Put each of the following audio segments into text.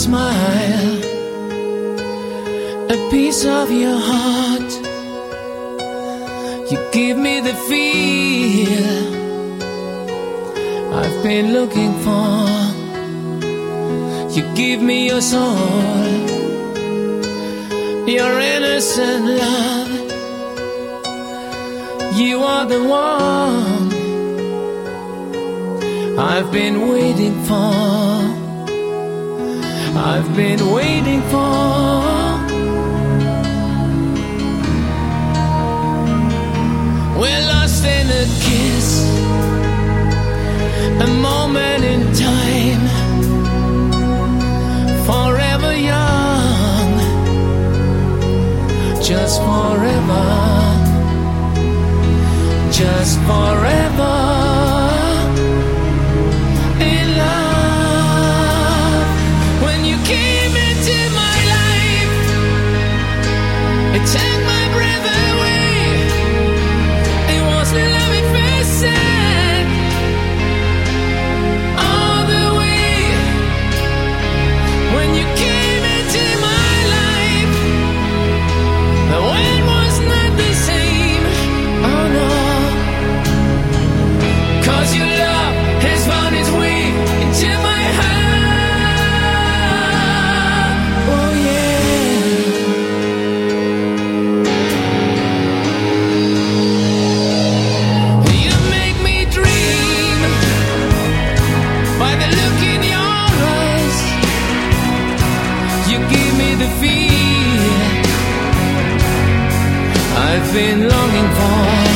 smile, a piece of your heart. You give me the feel I've been looking for. You give me your soul, your innocent love. You are the one I've been waiting for. I've been waiting for. We're lost in a kiss, a moment in time, forever young, just forever, just forever. Came into feel I've been longing for.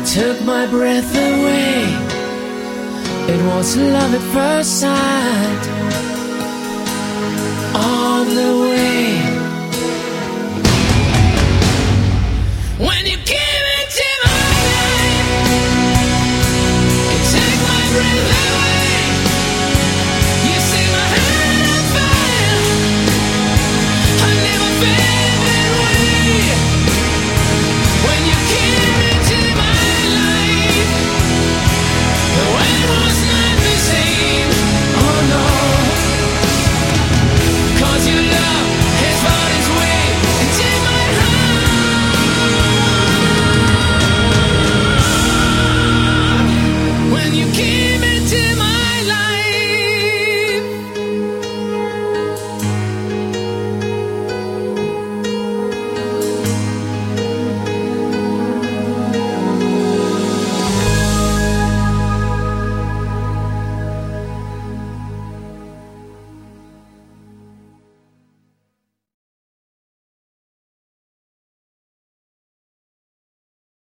It took my breath away. It was love at first sight,